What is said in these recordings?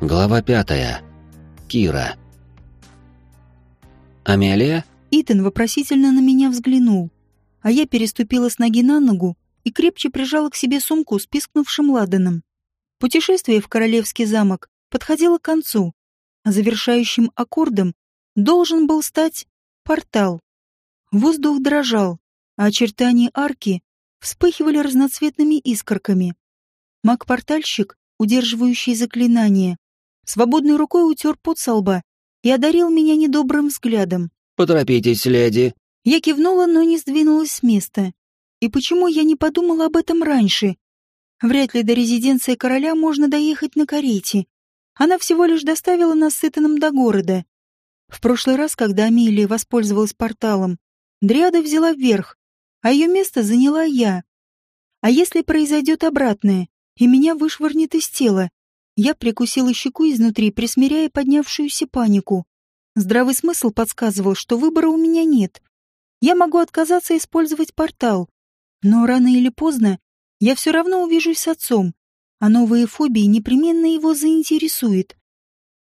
Глава пятая. Кира. Амелия? Итан вопросительно на меня взглянул, а я переступила с ноги на ногу и крепче прижала к себе сумку с пискнувшим ладаном. Путешествие в Королевский замок подходило к концу, а завершающим аккордом должен был стать портал. Воздух дрожал, а очертания арки вспыхивали разноцветными искорками. Маг-портальщик, удерживающий заклинание, свободной рукой утер пот со лба и одарил меня недобрым взглядом. «Поторопитесь, леди!» Я кивнула, но не сдвинулась с места. И почему я не подумала об этом раньше? Вряд ли до резиденции короля можно доехать на карете. Она всего лишь доставила нас с Итаном до города. В прошлый раз, когда Амелия воспользовалась порталом, Дриада взяла вверх, а ее место заняла я. А если произойдет обратное, и меня вышвырнет из тела? Я прикусила щеку изнутри, присмиряя поднявшуюся панику. Здравый смысл подсказывал, что выбора у меня нет. Я могу отказаться использовать портал, но рано или поздно я все равно увижусь с отцом, а новые фобии непременно его заинтересуют.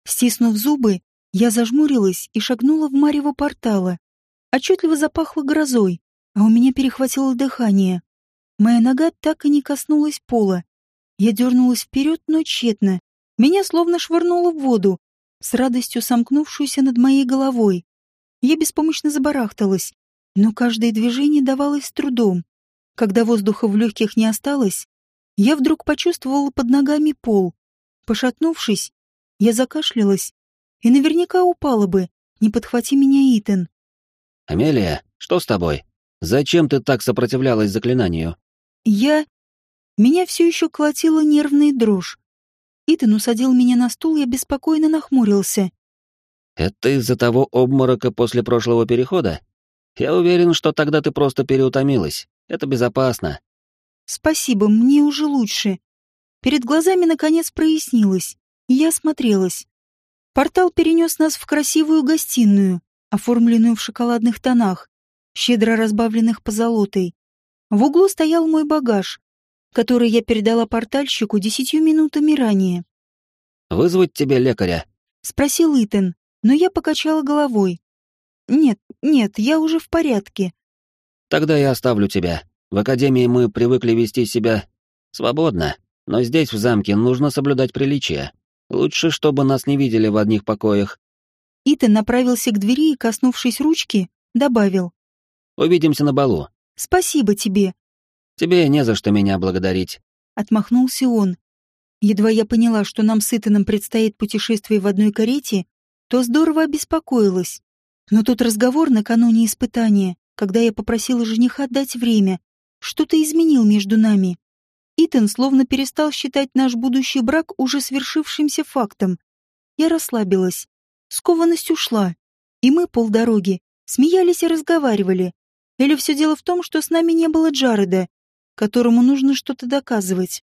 Стиснув зубы, я зажмурилась и шагнула в марево портала. Отчетливо запахло грозой, а у меня перехватило дыхание. Моя нога так и не коснулась пола. Я дернулась вперед, но тщетно. Меня словно швырнуло в воду, с радостью сомкнувшуюся над моей головой. Я беспомощно забарахталась, но каждое движение давалось с трудом. Когда воздуха в легких не осталось, я вдруг почувствовала под ногами пол. Пошатнувшись, я закашлялась и наверняка упала бы, не подхвати меня Итан. «Амелия, что с тобой? Зачем ты так сопротивлялась заклинанию?» Я... Меня все еще колотила нервная дрожь. Итан усадил меня на стул, я беспокойно нахмурился. «Это из-за того обморока после прошлого перехода? Я уверен, что тогда ты просто переутомилась. Это безопасно». «Спасибо, мне уже лучше». Перед глазами наконец прояснилось, и я осмотрелась. Портал перенес нас в красивую гостиную, оформленную в шоколадных тонах, щедро разбавленных позолотой. В углу стоял мой багаж, который я передала портальщику десятью минутами ранее. «Вызвать тебе лекаря?» — спросил Итан, но я покачала головой. «Нет, нет, я уже в порядке». «Тогда я оставлю тебя. В академии мы привыкли вести себя свободно, но здесь, в замке, нужно соблюдать приличия. Лучше, чтобы нас не видели в одних покоях». Итан направился к двери и, коснувшись ручки, добавил. «Увидимся на балу». «Спасибо тебе». «Тебе не за что меня благодарить». Отмахнулся он. Едва я поняла, что нам с Итаном предстоит путешествие в одной карете, то здорово обеспокоилась. Но тот разговор накануне испытания, когда я попросила жениха дать время, что-то изменил между нами. Итан словно перестал считать наш будущий брак уже свершившимся фактом. Я расслабилась. Скованность ушла. И мы полдороги смеялись и разговаривали. Или все дело в том, что с нами не было Джареда, которому нужно что-то доказывать.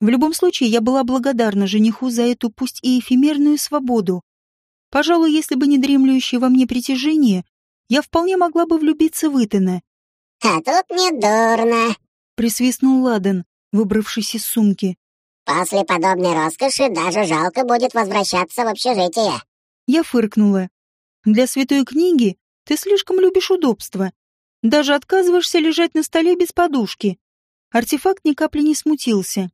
В любом случае, я была благодарна жениху за эту пусть и эфемерную свободу. Пожалуй, если бы не дремлющее во мне притяжение, я вполне могла бы влюбиться в Итана. «А тут не дурно», — присвистнул Ладан выбравшись из сумки. «После подобной роскоши даже жалко будет возвращаться в общежитие». Я фыркнула. «Для святой книги ты слишком любишь удобства. Даже отказываешься лежать на столе без подушки». Артефакт ни капли не смутился.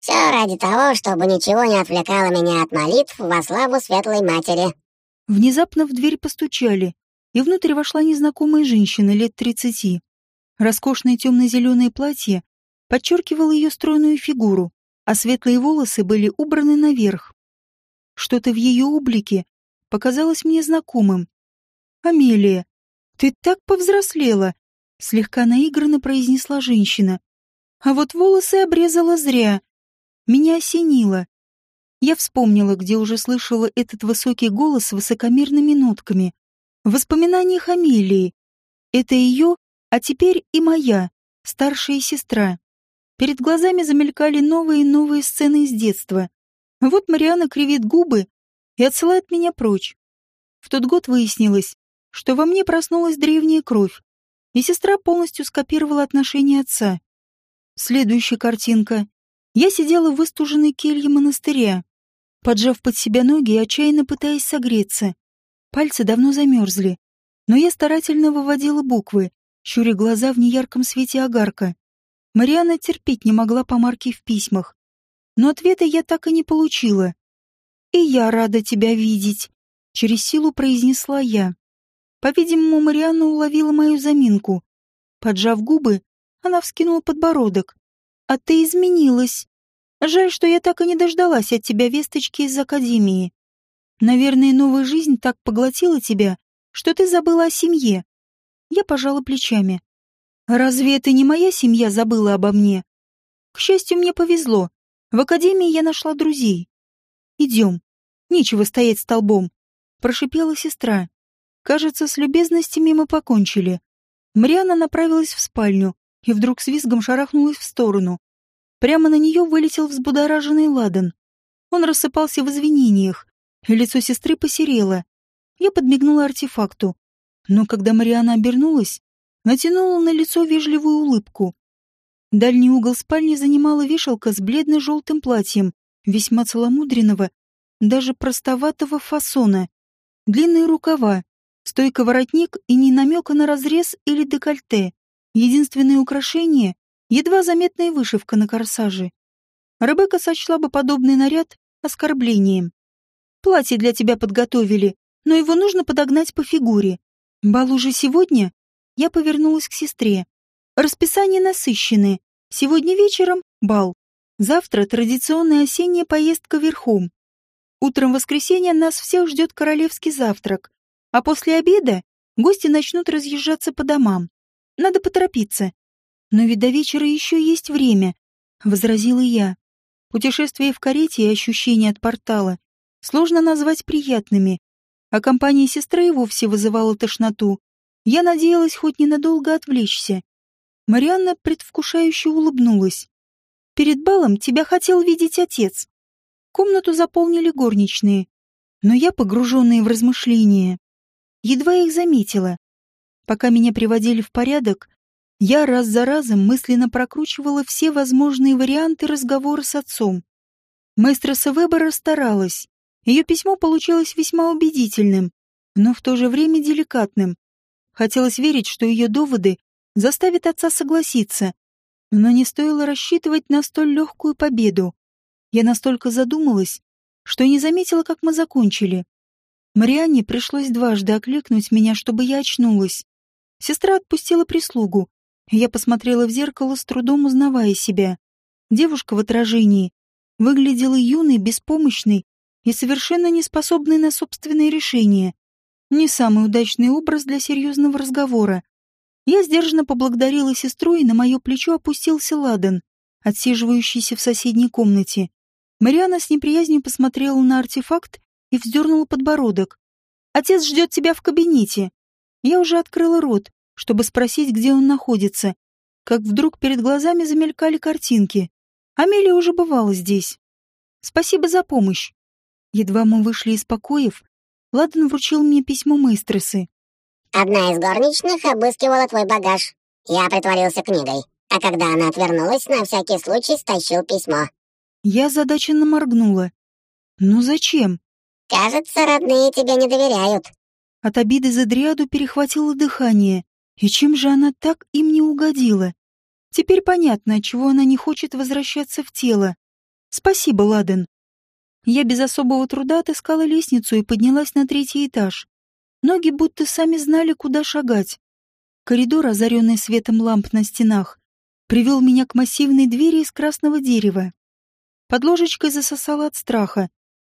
«Все ради того, чтобы ничего не отвлекало меня от молитв во славу Светлой Матери». Внезапно в дверь постучали, и внутрь вошла незнакомая женщина лет тридцати. Роскошное темно-зеленое платье подчеркивал ее стройную фигуру, а светлые волосы были убраны наверх. Что-то в ее облике показалось мне знакомым. «Амелия, ты так повзрослела!» — слегка наигранно произнесла женщина. «А вот волосы обрезала зря. Меня осенило. Я вспомнила, где уже слышала этот высокий голос с высокомерными нотками. В воспоминаниях. Это ее, а теперь и моя, старшая сестра. Перед глазами замелькали новые и новые сцены из детства. Вот Мариана кривит губы и отсылает меня прочь. В тот год выяснилось, что во мне проснулась древняя кровь, и сестра полностью скопировала отношения отца. Следующая картинка. Я сидела в выстуженной келье монастыря. поджав под себя ноги и отчаянно пытаясь согреться. Пальцы давно замерзли, но я старательно выводила буквы, щуря глаза в неярком свете огарка. Мариана терпеть не могла помарки в письмах, но ответа я так и не получила. «И я рада тебя видеть», — через силу произнесла я. По-видимому, Марианна уловила мою заминку. Поджав губы, она вскинула подбородок. «А ты изменилась. Жаль, что я так и не дождалась от тебя весточки из Академии. Наверное, новая жизнь так поглотила тебя, что ты забыла о семье». Я пожала плечами. «Разве это не моя семья забыла обо мне? К счастью, мне повезло. В Академии я нашла друзей. Идем. Нечего стоять столбом», — прошипела сестра. Кажется, с любезностями мы покончили. Мариана направилась в спальню и вдруг с визгом шарахнулась в сторону. Прямо на нее вылетел взбудораженный ладан. Он рассыпался в извинениях, и лицо сестры посерело. Я подмигнула артефакту. Но когда Мариана обернулась, натянула на лицо вежливую улыбку. Дальний угол спальни занимала вешалка с бледно-желтым платьем, весьма целомудренного, даже простоватого фасона. Длинные рукава, Стойка воротник и ни намека на разрез или декольте. Единственное украшение — едва заметная вышивка на корсаже. Ребекка сочла бы подобный наряд оскорблением. Платье для тебя подготовили, но его нужно подогнать по фигуре. Бал уже сегодня? Я повернулась к сестре. Расписание насыщенное. Сегодня вечером — бал. Завтра традиционная осенняя поездка верхом. Утром воскресенья нас всех ждет королевский завтрак. А после обеда гости начнут разъезжаться по домам. Надо поторопиться. Но ведь до вечера еще есть время, — возразила я. Путешествие в карете и ощущения от портала сложно назвать приятными, а компания сестры и вовсе вызывала тошноту. Я надеялась хоть ненадолго отвлечься. Марианна предвкушающе улыбнулась. «Перед балом тебя хотел видеть отец». Комнату заполнили горничные, но я, погруженная в размышления, едва их заметила. Пока меня приводили в порядок, я раз за разом мысленно прокручивала все возможные варианты разговора с отцом. Маэстроса Веба расстаралась. Ее письмо получилось весьма убедительным, но в то же время деликатным. Хотелось верить, что ее доводы заставят отца согласиться, но не стоило рассчитывать на столь легкую победу. Я настолько задумалась, что не заметила, как мы закончили. Марианне пришлось дважды окликнуть меня, чтобы я очнулась. Сестра отпустила прислугу, я посмотрела в зеркало, с трудом узнавая себя. Девушка в отражении выглядела юной, беспомощной и совершенно неспособной на собственные решения. Не самый удачный образ для серьезного разговора. Я сдержанно поблагодарила сестру, и на мое плечо опустился ладан, отсиживающийся в соседней комнате. Мариана с неприязнью посмотрела на артефакт и вздернула подбородок. «Отец ждет тебя в кабинете». Я уже открыла рот, чтобы спросить, где он находится, как вдруг перед глазами замелькали картинки. Амелия уже бывала здесь. «Спасибо за помощь». Едва мы вышли из покоев, Ладан вручил мне письмо мэстресы. «Одна из горничных обыскивала твой багаж. Я притворился книгой, а когда она отвернулась, на всякий случай стащил письмо». Я озадаченно моргнула. «Ну зачем?» Кажется, родные тебе не доверяют. От обиды за Дриаду перехватило дыхание. И чем же она так им не угодила? Теперь понятно, чего она не хочет возвращаться в тело. Спасибо, Ладен. Я без особого труда отыскала лестницу и поднялась на третий этаж. Ноги будто сами знали, куда шагать. Коридор, озаренный светом ламп на стенах, привел меня к массивной двери из красного дерева. Под ложечкой засосала от страха,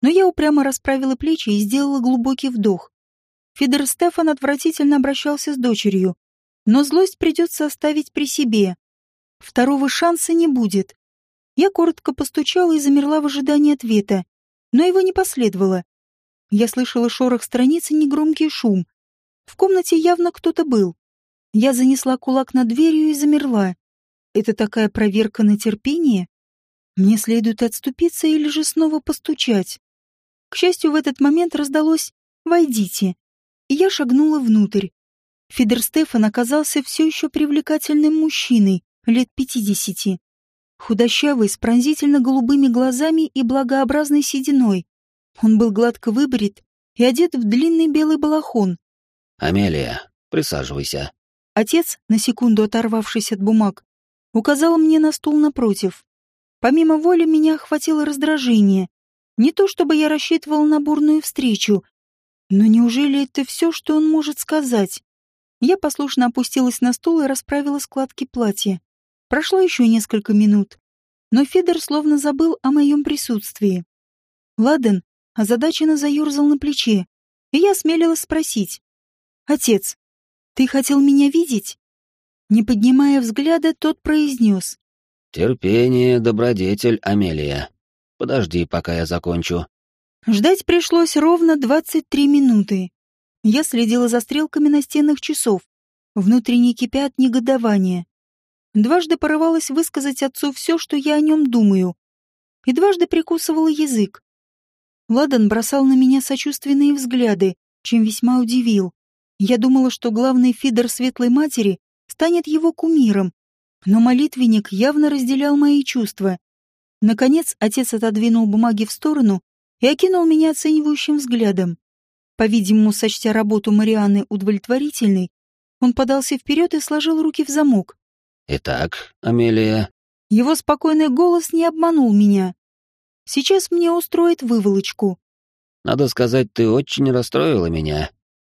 но я упрямо расправила плечи и сделала глубокий вдох. Федор Стефан отвратительно обращался с дочерью, но злость придется оставить при себе. Второго шанса не будет. Я коротко постучала и замерла в ожидании ответа, но его не последовало. Я слышала шорох страниц и негромкий шум. В комнате явно кто-то был. Я занесла кулак над дверью и замерла. Это такая проверка на терпение? Мне следует отступиться или же снова постучать? К счастью, в этот момент раздалось «Войдите». И я шагнула внутрь. Фидер Стефан оказался все еще привлекательным мужчиной, лет пятидесяти. Худощавый, с пронзительно голубыми глазами и благообразной сединой. Он был гладко выбрит и одет в длинный белый балахон. «Амелия, присаживайся». Отец, на секунду оторвавшись от бумаг, указал мне на стул напротив. Помимо воли меня охватило раздражение. Не то чтобы я рассчитывал на бурную встречу, но неужели это все, что он может сказать? Я послушно опустилась на стул и расправила складки платья. Прошло еще несколько минут, но Федор словно забыл о моем присутствии. Ладен озадаченно заерзал на плече, и я осмелилась спросить. «Отец, ты хотел меня видеть?» Не поднимая взгляда, тот произнес. «Терпение, добродетель, Амелия. Подожди, пока я закончу». Ждать пришлось ровно 23 минуты. Я следила за стрелками настенных часов, внутренне кипя от негодования. Дважды порывалась высказать отцу все, что я о нем думаю, и дважды прикусывала язык. Ладан бросал на меня сочувственные взгляды, чем весьма удивил. Я думала, что главный фидер Светлой Матери станет его кумиром, но молитвенник явно разделял мои чувства. Наконец отец отодвинул бумаги в сторону и окинул меня оценивающим взглядом. По-видимому, сочтя работу Марианы удовлетворительной, он подался вперед и сложил руки в замок. «Итак, Амелия...» Его спокойный голос не обманул меня. «Сейчас мне устроит выволочку». «Надо сказать, ты очень расстроила меня.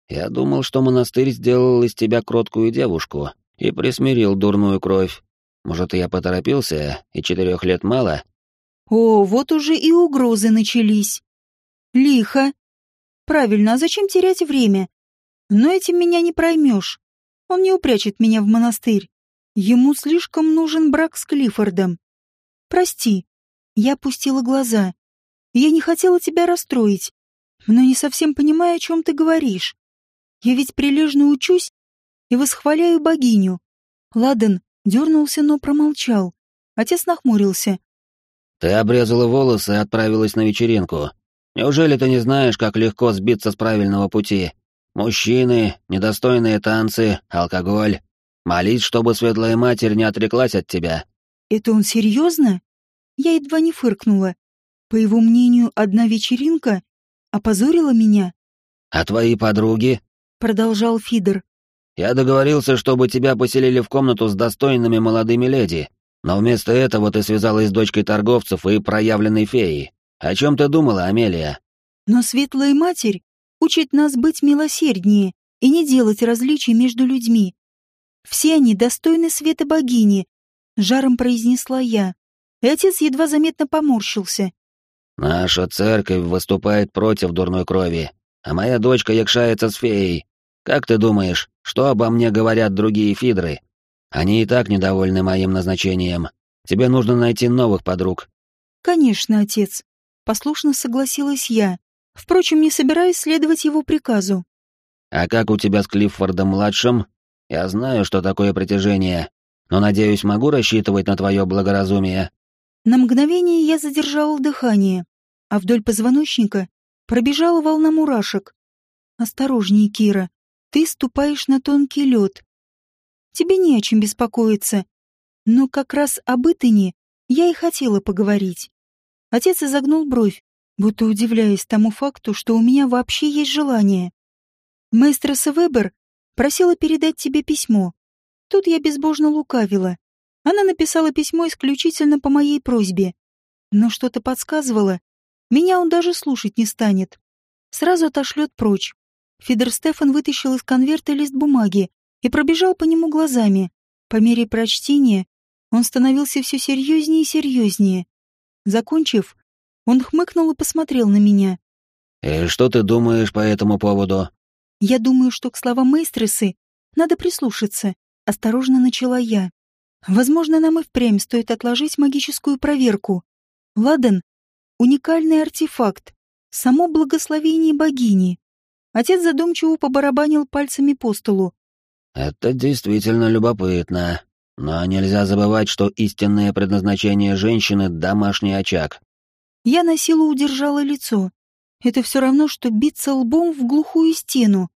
Я думал, что монастырь сделал из тебя кроткую девушку, и присмирил дурную кровь. Может, я поторопился, и четырех лет мало? О, вот уже и угрозы начались. Лихо. Правильно, а зачем терять время? Но этим меня не проймешь. Он не упрячет меня в монастырь. Ему слишком нужен брак с Клиффордом. Прости. Я опустила глаза. Я не хотела тебя расстроить, но не совсем понимаю, о чем ты говоришь. Я ведь прилежно учусь и восхваляю богиню. Ладен дернулся, но промолчал. Отец нахмурился. «Ты обрезала волосы и отправилась на вечеринку. Неужели ты не знаешь, как легко сбиться с правильного пути? Мужчины, недостойные танцы, алкоголь. Молись, чтобы Светлая Матерь не отреклась от тебя». «Это он серьезно?» Я едва не фыркнула. По его мнению, одна вечеринка опозорила меня. «А твои подруги?» — продолжал Фидер. Я договорился, чтобы тебя поселили в комнату с достойными молодыми леди, но вместо этого ты связалась с дочкой торговцев и проявленной феей. О чем ты думала, Амелия? Но Светлая Матерь учит нас быть милосерднее и не делать различий между людьми. Все они достойны света богини, жаром произнесла я. И отец едва заметно поморщился. Наша церковь выступает против дурной крови, а моя дочка якшается с феей. Как ты думаешь, что обо мне говорят другие фидры? Они и так недовольны моим назначением. Тебе нужно найти новых подруг». «Конечно, отец», — послушно согласилась я. Впрочем, не собираюсь следовать его приказу. «А как у тебя с Клиффордом-младшим? Я знаю, что такое притяжение, но, надеюсь, могу рассчитывать на твое благоразумие». На мгновение я задержала дыхание, а вдоль позвоночника пробежала волна мурашек. «Осторожней, Кира. Ты ступаешь на тонкий лед. Тебе не о чем беспокоиться. Но как раз об Итане я и хотела поговорить. Отец изогнул бровь, будто удивляясь тому факту, что у меня вообще есть желание. Мэйстреса Вебер просила передать тебе письмо. Тут я безбожно лукавила. Она написала письмо исключительно по моей просьбе. Но что-то подсказывало. Меня он даже слушать не станет. Сразу отошлет прочь. Фидер Стефан вытащил из конверта лист бумаги и пробежал по нему глазами. По мере прочтения он становился все серьезнее и серьезнее. Закончив, он хмыкнул и посмотрел на меня. «И что ты думаешь по этому поводу?» «Я думаю, что к словам Мейстресы надо прислушаться», — осторожно начала я. «Возможно, нам и впрямь стоит отложить магическую проверку. Ладен — уникальный артефакт, само благословение богини. Отец задумчиво побарабанил пальцами по столу. «Это действительно любопытно. Но нельзя забывать, что истинное предназначение женщины — домашний очаг». Я на силу удержала лицо. Это все равно, что биться лбом в глухую стену.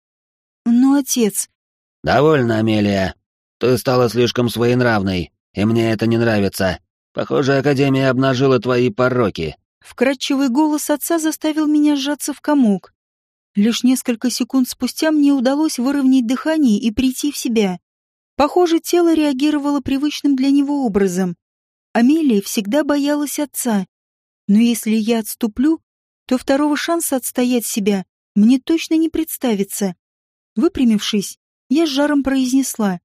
Но отец... «Довольно, Амелия. Ты стала слишком своенравной, и мне это не нравится. Похоже, Академия обнажила твои пороки. Вкрадчивый голос отца заставил меня сжаться в комок. Лишь несколько секунд спустя мне удалось выровнять дыхание и прийти в себя. Похоже, тело реагировало привычным для него образом. Амелия всегда боялась отца. Но если я отступлю, то второго шанса отстоять себя мне точно не представится. Выпрямившись, я с жаром произнесла.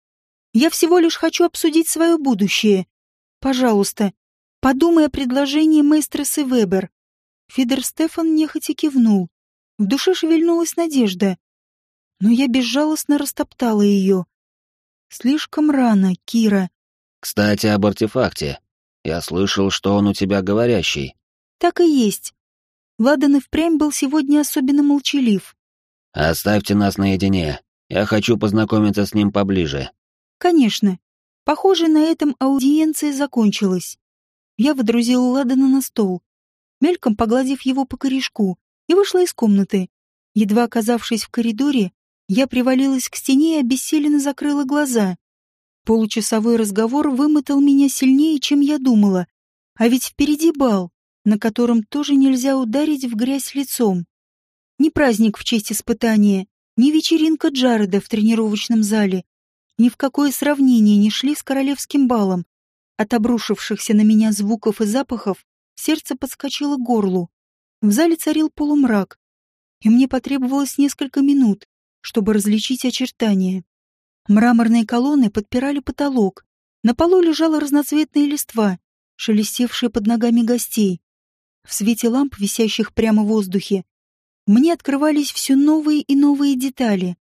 «Я всего лишь хочу обсудить свое будущее. Пожалуйста, подумай о предложении мэстресы Вебер». Фидер Стефан нехотя кивнул. В душе шевельнулась надежда. Но я безжалостно растоптала ее. Слишком рано, Кира. Кстати, об артефакте. Я слышал, что он у тебя говорящий. Так и есть. Ладан и впрямь был сегодня особенно молчалив. Оставьте нас наедине. Я хочу познакомиться с ним поближе. Конечно. Похоже, на этом аудиенция закончилась. Я водрузила Ладана на стол, мельком погладив его по корешку, и вышла из комнаты. Едва оказавшись в коридоре, я привалилась к стене и обессиленно закрыла глаза. Получасовой разговор вымотал меня сильнее, чем я думала. А ведь впереди бал, на котором тоже нельзя ударить в грязь лицом. Ни праздник в честь испытания, ни вечеринка Джареда в тренировочном зале, ни в какое сравнение не шли с королевским балом. От обрушившихся на меня звуков и запахов сердце подскочило к горлу. В зале царил полумрак, и мне потребовалось несколько минут, чтобы различить очертания. Мраморные колонны подпирали потолок. На полу лежала разноцветная листва, шелестевшая под ногами гостей. В свете ламп, висящих прямо в воздухе, мне открывались все новые и новые детали.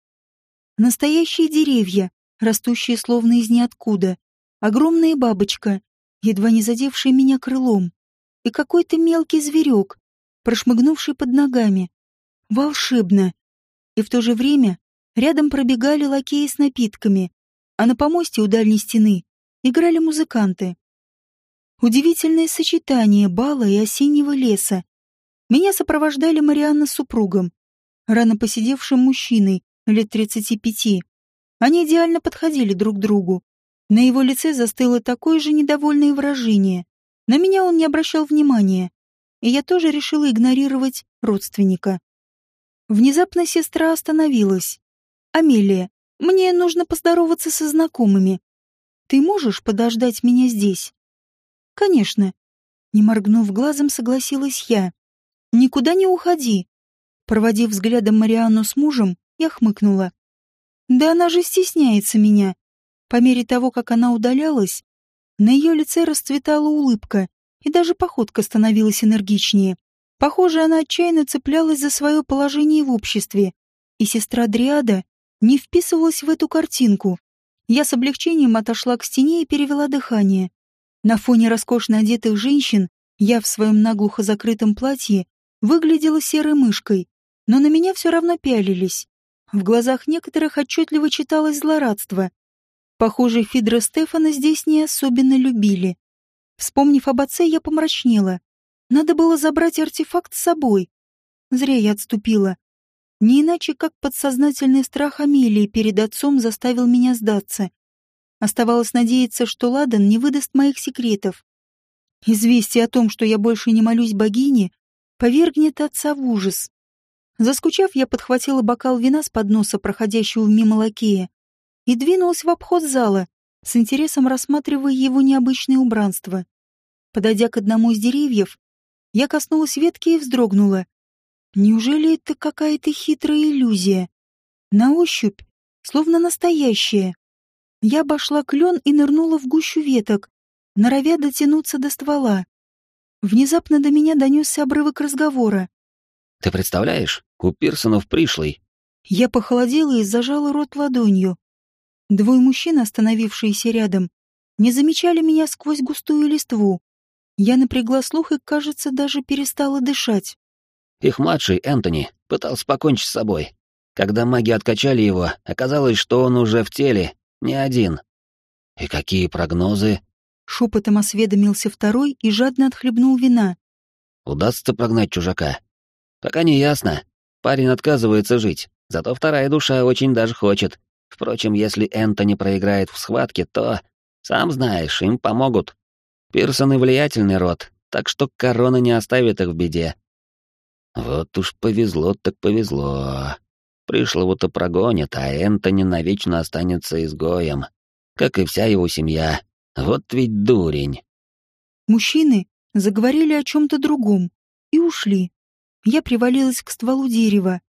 Настоящие деревья, растущие словно из ниоткуда, огромная бабочка, едва не задевшая меня крылом, и какой-то мелкий зверек, прошмыгнувший под ногами. Волшебно! и в то же время рядом пробегали лакеи с напитками, а на помосте у дальней стены играли музыканты. Удивительное сочетание бала и осеннего леса. Меня сопровождали Марианна с супругом, рано посидевшим мужчиной лет тридцати пяти. Они идеально подходили друг другу. На его лице застыло такое же недовольное выражение. На меня он не обращал внимания, и я тоже решила игнорировать родственника. Внезапно сестра остановилась. «Амелия, мне нужно поздороваться со знакомыми. Ты можешь подождать меня здесь?» «Конечно». Не моргнув глазом, согласилась я. «Никуда не уходи». Проводив взглядом Марианну с мужем, я хмыкнула. «Да она же стесняется меня». По мере того, как она удалялась, на ее лице расцветала улыбка, и даже походка становилась энергичнее. Похоже, она отчаянно цеплялась за свое положение в обществе, и сестра Дриада не вписывалась в эту картинку. Я с облегчением отошла к стене и перевела дыхание. На фоне роскошно одетых женщин я в своем наглухо закрытом платье выглядела серой мышкой, но на меня все равно пялились. В глазах некоторых отчетливо читалось злорадство. Похоже, Фидра Стефана здесь не особенно любили. Вспомнив об отце, я помрачнела. Надо было забрать артефакт с собой. Зря я отступила. Не иначе, как подсознательный страх Амелии перед отцом заставил меня сдаться. Оставалось надеяться, что Ладан не выдаст моих секретов. Известие о том, что я больше не молюсь богине, повергнет отца в ужас. Заскучав, я подхватила бокал вина с подноса, проходящего мимо лакея, и двинулась в обход зала, с интересом рассматривая его необычное убранство. Подойдя к одному из деревьев, я коснулась ветки и вздрогнула. Неужели это какая-то хитрая иллюзия? На ощупь, словно настоящая. Я обошла клен и нырнула в гущу веток, норовя дотянуться до ствола. Внезапно до меня донесся обрывок разговора. «Ты представляешь, у Пирсонов пришлый». Я похолодела и зажала рот ладонью. Двое мужчин, остановившиеся рядом, не замечали меня сквозь густую листву. Я напрягла слух и, кажется, даже перестала дышать. Их младший, Энтони, пытался покончить с собой. Когда маги откачали его, оказалось, что он уже в теле, не один. И какие прогнозы? Шепотом осведомился второй и жадно отхлебнул вина. Удастся прогнать чужака? Пока не ясно. Парень отказывается жить, зато вторая душа очень даже хочет. Впрочем, если Энтони проиграет в схватке, то, сам знаешь, им помогут. Пирсоны влиятельный род, так что корона не оставит их в беде. Вот уж повезло так повезло. Пришлого-то прогонят, а Энтони навечно останется изгоем, как и вся его семья. Вот ведь дурень. Мужчины заговорили о чем-то другом и ушли. Я привалилась к стволу дерева.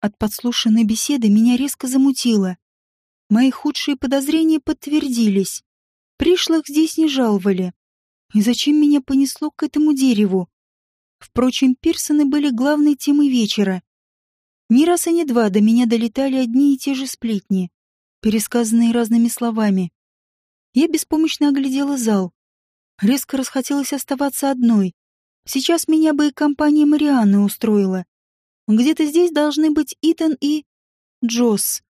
От подслушанной беседы меня резко замутило. Мои худшие подозрения подтвердились. Пришлых здесь не жаловали. И зачем меня понесло к этому дереву? Впрочем, Пирсоны были главной темой вечера. Ни раз и ни два до меня долетали одни и те же сплетни, пересказанные разными словами. Я беспомощно оглядела зал. Резко расхотелось оставаться одной. Сейчас меня бы и компания Марианны устроила. Где-то здесь должны быть Итан и... Джосс.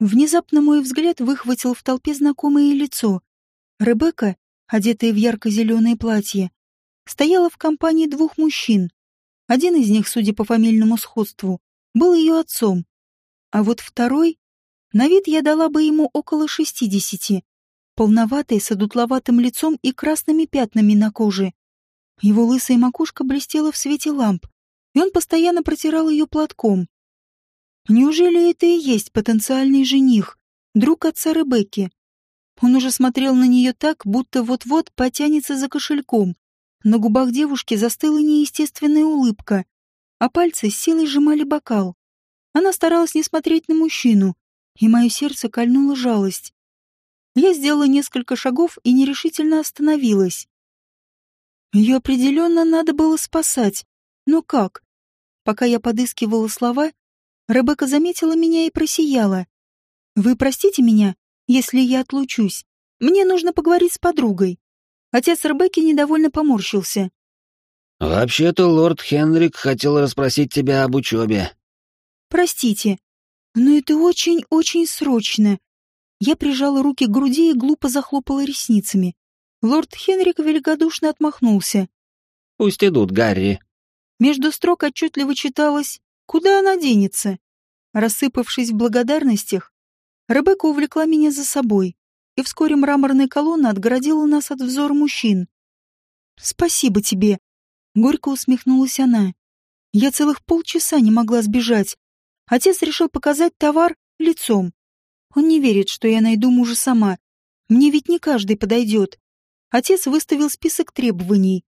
Внезапно мой взгляд выхватил в толпе знакомое лицо. Ребекка, одетая в ярко-зеленое платье, стояла в компании двух мужчин. Один из них, судя по фамильному сходству, был ее отцом, а вот второй, на вид я дала бы ему около шестидесяти, полноватый, с одутловатым лицом и красными пятнами на коже. Его лысая макушка блестела в свете ламп, и он постоянно протирал ее платком. Неужели это и есть потенциальный жених, друг отца Ребекки? Он уже смотрел на нее так, будто вот-вот потянется за кошельком, на губах девушки застыла неестественная улыбка, а пальцы с силой сжимали бокал. Она старалась не смотреть на мужчину, и мое сердце кольнула жалость. Я сделала несколько шагов и нерешительно остановилась. Ее определенно надо было спасать. Но как? Пока я подыскивала слова, Ребекка заметила меня и просияла. «Вы простите меня, если я отлучусь. Мне нужно поговорить с подругой». Отец Ребекки недовольно поморщился. «Вообще-то лорд Хенрик хотел расспросить тебя об учебе». «Простите, но это очень-очень срочно». Я прижала руки к груди и глупо захлопала ресницами. Лорд Хенрик великодушно отмахнулся. «Пусть идут, Гарри». Между строк отчетливо читалось «Куда она денется?». Рассыпавшись в благодарностях, Ребекка увлекла меня за собой и вскоре мраморная колонна отгородила нас от взора мужчин. «Спасибо тебе!» — горько усмехнулась она. «Я целых полчаса не могла сбежать. Отец решил показать товар лицом. Он не верит, что я найду мужа сама. Мне ведь не каждый подойдет. Отец выставил список требований.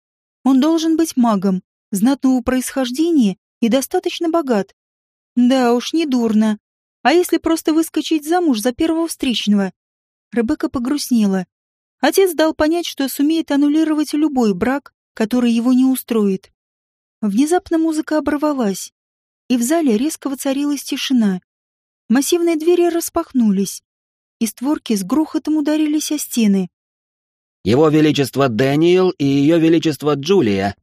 Он должен быть магом, знатного происхождения и достаточно богат. Да уж, не дурно. А если просто выскочить замуж за первого встречного? Ребекка погрустнела. Отец дал понять, что сумеет аннулировать любой брак, который его не устроит. Внезапно музыка оборвалась, и в зале резко воцарилась тишина. Массивные двери распахнулись, и створки с грохотом ударились о стены. «Его Величество Дэниел и Ее Величество Джулия!»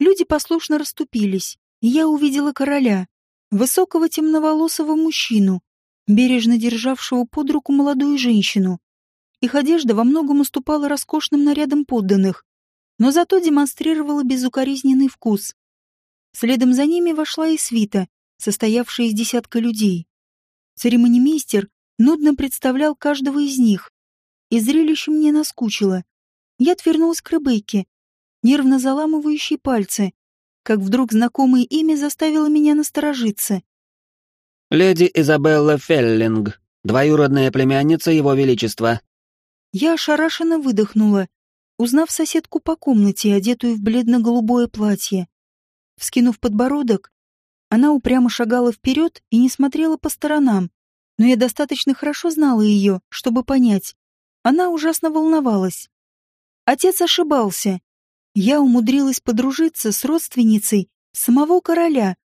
Люди послушно расступились, и я увидела короля, высокого темноволосого мужчину, бережно державшего под руку молодую женщину. Их одежда во многом уступала роскошным нарядам подданных, но зато демонстрировала безукоризненный вкус. Следом за ними вошла и свита, состоявшая из десятка людей. Церемонимейстер нудно представлял каждого из них, и зрелище мне наскучило. Я отвернулась к Ребекке, нервно заламывающей пальцы, как вдруг знакомое имя заставило меня насторожиться. «Леди Изабелла Феллинг, двоюродная племянница Его Величества», я ошарашенно выдохнула, узнав соседку по комнате, одетую в бледно-голубое платье. Вскинув подбородок, она упрямо шагала вперед и не смотрела по сторонам, но я достаточно хорошо знала ее, чтобы понять. Она ужасно волновалась. Отец ошибался. Я умудрилась подружиться с родственницей самого короля,